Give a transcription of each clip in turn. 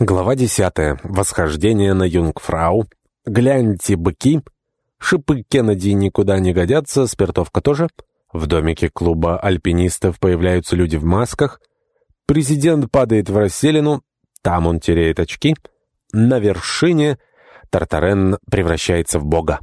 Глава 10. Восхождение на Юнгфрау. Гляньте, быки. Шипы Кеннеди никуда не годятся, спиртовка тоже. В домике клуба альпинистов появляются люди в масках. Президент падает в расселину. Там он теряет очки. На вершине Тартарен превращается в бога.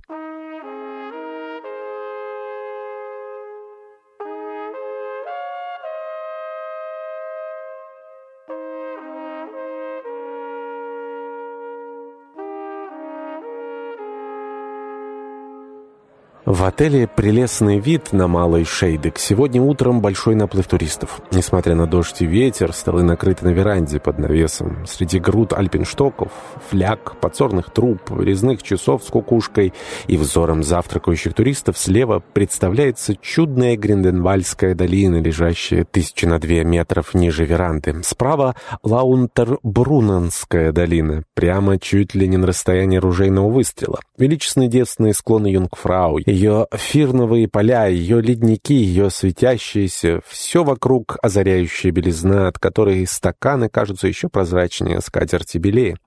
В отеле прелестный вид на Малый Шейдек. Сегодня утром большой наплыв туристов. Несмотря на дождь и ветер, столы накрыты на веранде под навесом. Среди груд альпинштоков, фляг, подсорных труб, резных часов с кукушкой и взором завтракающих туристов слева представляется чудная Гринденвальская долина, лежащая тысячи на две метров ниже веранды. Справа Лаунтер-Брунанская долина, прямо чуть ли не на расстоянии ружейного выстрела. Величественные девственные склоны Юнгфрау — ее фирновые поля, ее ледники, ее светящиеся, все вокруг озаряющая белизна, от которой стаканы кажутся еще прозрачнее скатерти белее.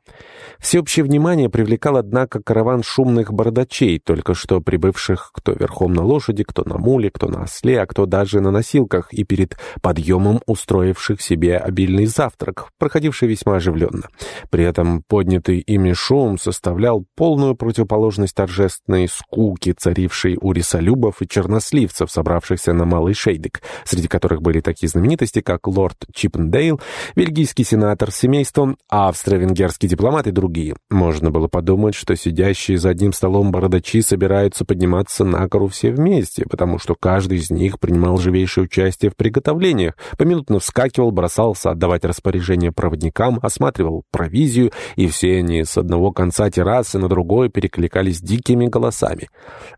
Всеобщее внимание привлекал, однако, караван шумных бородачей, только что прибывших кто верхом на лошади, кто на муле, кто на осле, а кто даже на носилках, и перед подъемом устроивших себе обильный завтрак, проходивший весьма оживленно. При этом поднятый ими шум составлял полную противоположность торжественной скуки, царившей у рисолюбов и черносливцев, собравшихся на Малый Шейдик, среди которых были такие знаменитости, как лорд Чиппендейл, бельгийский сенатор с семейством, австро-венгерский дипломат и другие. Можно было подумать, что сидящие за одним столом бородачи собираются подниматься на гору все вместе, потому что каждый из них принимал живейшее участие в приготовлениях, поминутно вскакивал, бросался отдавать распоряжение проводникам, осматривал провизию, и все они с одного конца террасы на другой перекликались дикими голосами.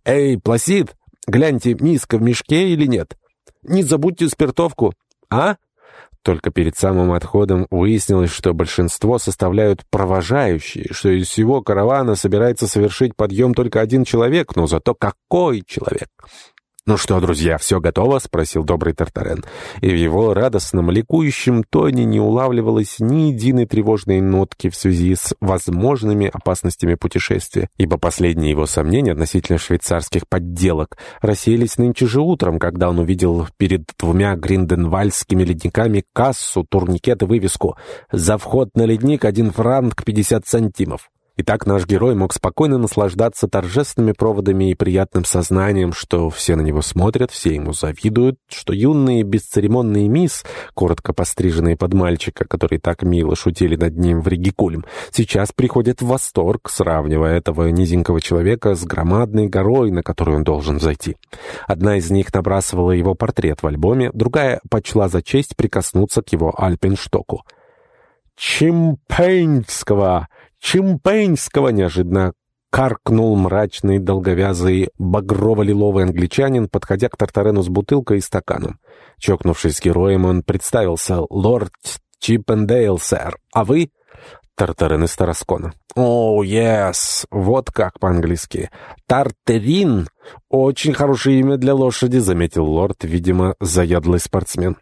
«Эй, Пласид, гляньте, миска в мешке или нет? Не забудьте спиртовку, а?» Только перед самым отходом выяснилось, что большинство составляют провожающие, что из всего каравана собирается совершить подъем только один человек, но зато какой человек! «Ну что, друзья, все готово?» — спросил добрый Тартарен. И в его радостном, ликующем тоне не улавливалось ни единой тревожной нотки в связи с возможными опасностями путешествия, ибо последние его сомнения относительно швейцарских подделок рассеялись нынче же утром, когда он увидел перед двумя гринденвальскими ледниками кассу, турникет и вывеску «За вход на ледник один франк пятьдесят сантимов». Итак, наш герой мог спокойно наслаждаться торжественными проводами и приятным сознанием, что все на него смотрят, все ему завидуют, что юные бесцеремонные мисс, коротко постриженные под мальчика, которые так мило шутили над ним в Ригикулем, сейчас приходят в восторг, сравнивая этого низенького человека с громадной горой, на которую он должен зайти. Одна из них набрасывала его портрет в альбоме, другая почла за честь прикоснуться к его альпинштоку. «Чимпейнского!» Чимпейнского неожиданно каркнул мрачный, долговязый, багрово-лиловый англичанин, подходя к Тартарену с бутылкой и стаканом. Чокнувшись с героем, он представился «Лорд Чиппендейл, сэр, а вы?» Тартарен из Тараскона. «О, oh, yes! Вот как по-английски. Тартерин! Очень хорошее имя для лошади», — заметил лорд, видимо, заядлый спортсмен.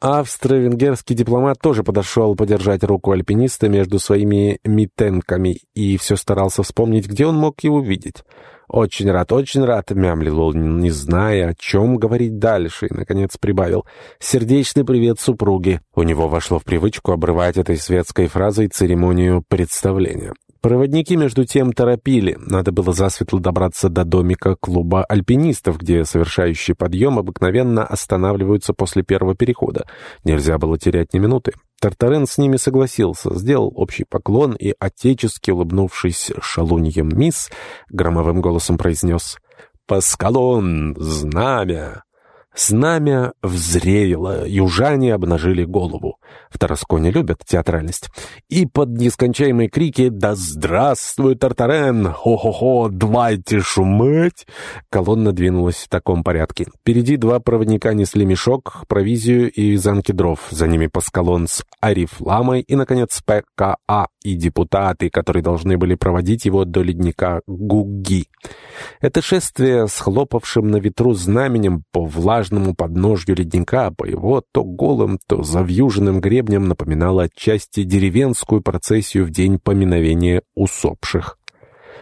Австро-венгерский дипломат тоже подошел подержать руку альпиниста между своими митенками и все старался вспомнить, где он мог его видеть. «Очень рад, очень рад», — мямлил он, не зная, о чем говорить дальше, и, наконец, прибавил. «Сердечный привет супруге». У него вошло в привычку обрывать этой светской фразой церемонию представления. Проводники, между тем, торопили. Надо было засветло добраться до домика клуба альпинистов, где совершающие подъем обыкновенно останавливаются после первого перехода. Нельзя было терять ни минуты. Тартарен с ними согласился, сделал общий поклон и, отечески улыбнувшись шалуньем мисс, громовым голосом произнес «Паскалон! Знамя!» Знамя взревело, южане обнажили голову. В Тарасконе любят театральность. И под нескончаемые крики «Да здравствует Тартарен! Хо-хо-хо! Давайте шуметь!» Колонна двинулась в таком порядке. Впереди два проводника несли мешок, провизию и вязанки дров. За ними Паскалон с Арифламой и, наконец, ПКА и депутаты, которые должны были проводить его до ледника Гуги. Это шествие с хлопавшим на ветру знаменем по влажному влажному подножью ледника, по его то голым, то завьюженным гребням напоминало отчасти деревенскую процессию в день поминовения усопших.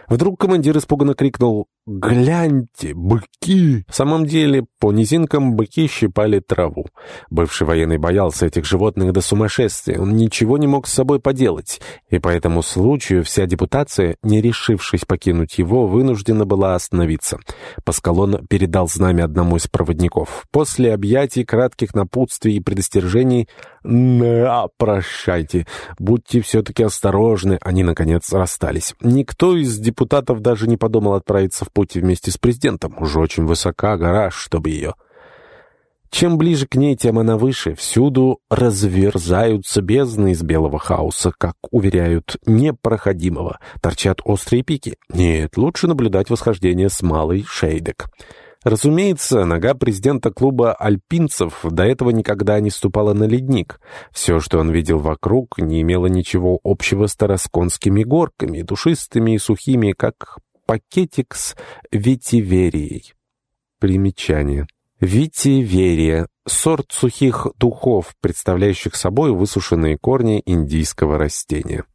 Вдруг командир испуганно крикнул «Гляньте, быки!» В самом деле, по низинкам быки щипали траву. Бывший военный боялся этих животных до сумасшествия, он ничего не мог с собой поделать, и по этому случаю вся депутация, не решившись покинуть его, вынуждена была остановиться. Паскалон передал знамя одному из проводников. После объятий, кратких напутствий и предостережений «На, прощайте, будьте все-таки осторожны», они, наконец, расстались. Никто из депутатов даже не подумал отправиться в путь вместе с президентом. Уже очень высока гора, чтобы ее... Чем ближе к ней, тем она выше. Всюду разверзаются бездны из белого хаоса, как уверяют, непроходимого. Торчат острые пики. Нет, лучше наблюдать восхождение с малой Шейдек. Разумеется, нога президента клуба альпинцев до этого никогда не ступала на ледник. Все, что он видел вокруг, не имело ничего общего с тарасконскими горками, душистыми и сухими, как пакетик с ветиверией. Примечание. Ветиверия – сорт сухих духов, представляющих собой высушенные корни индийского растения.